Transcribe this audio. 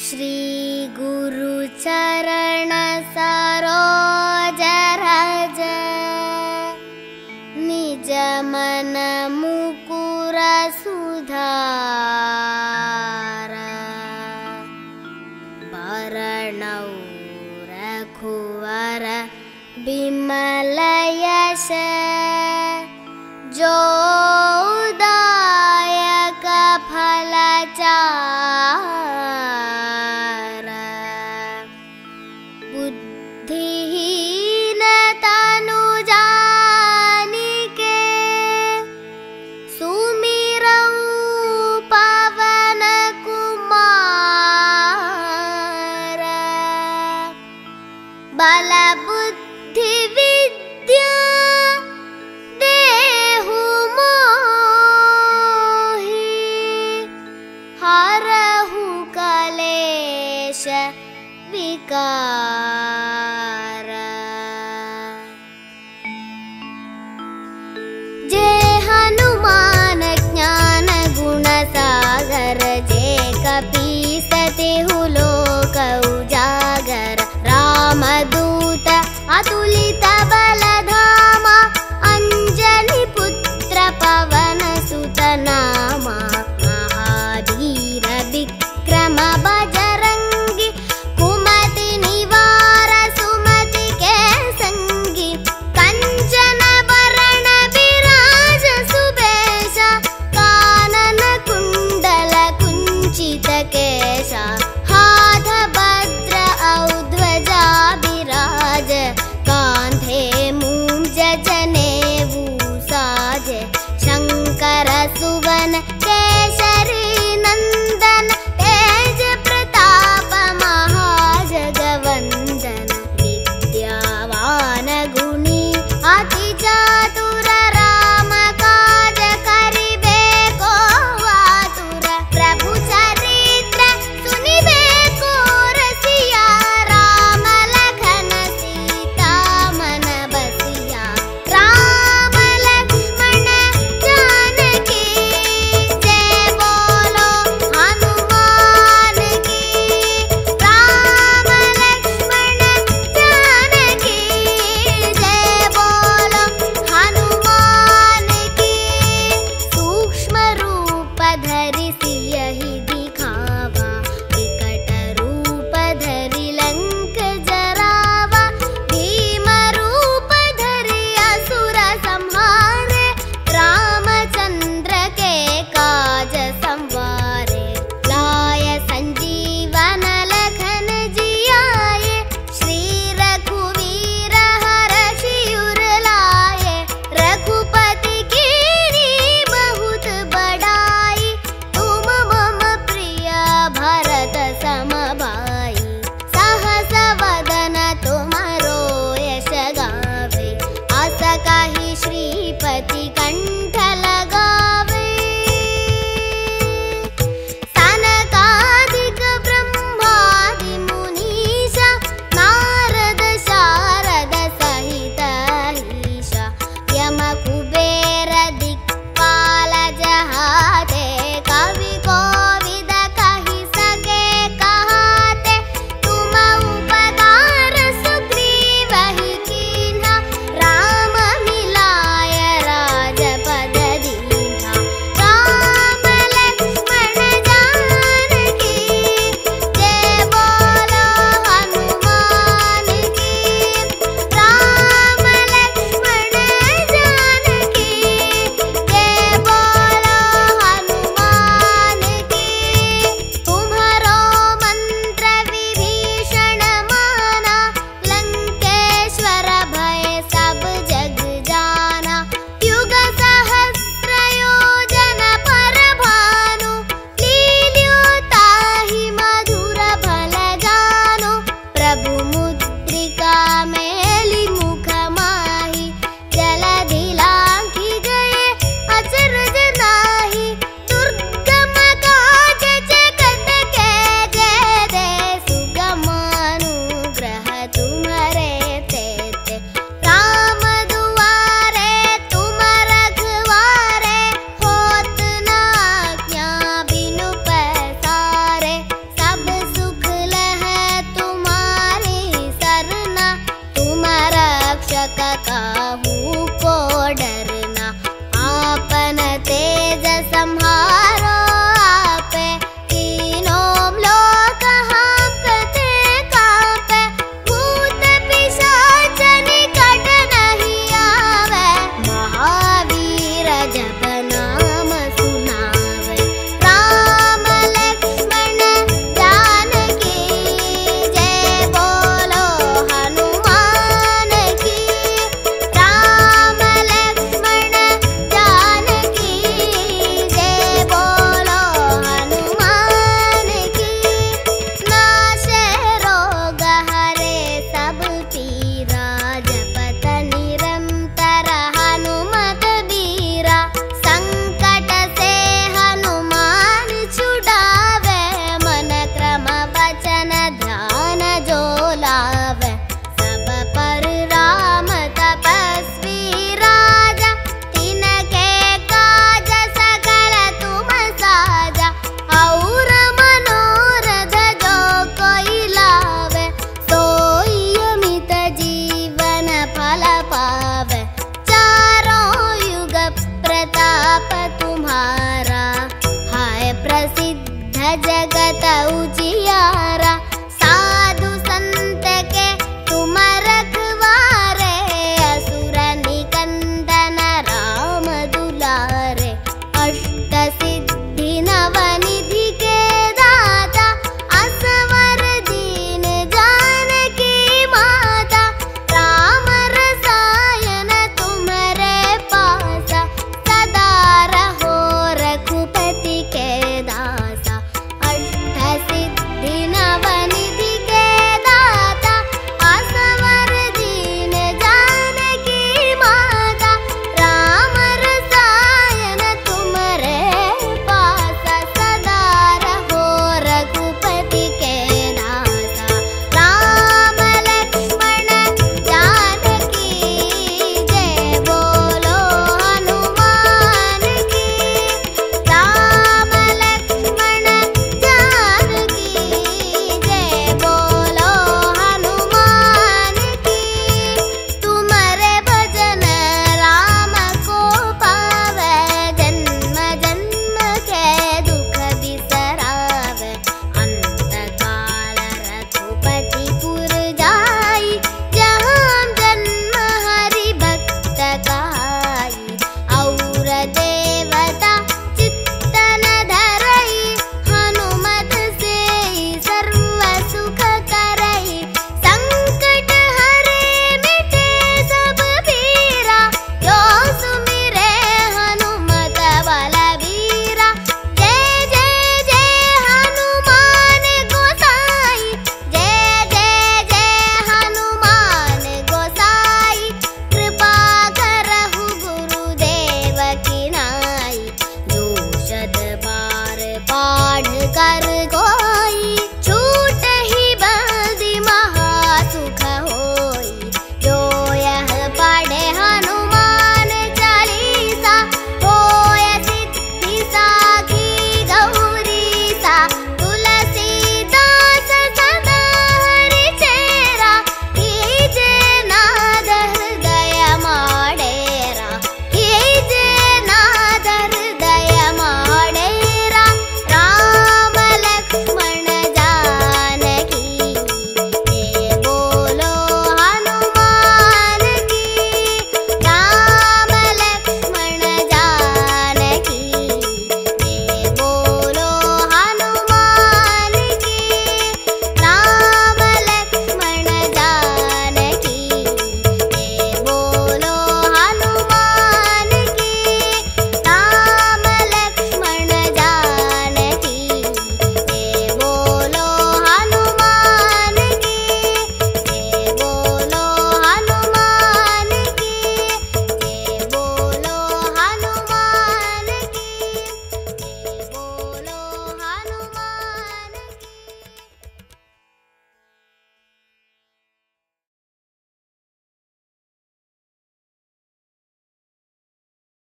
श्रीगुरुचरण सरोज रज निज मन मुकुर सुधार वरणौ रघुवर विमल हु कलेश विकार 来不及呀。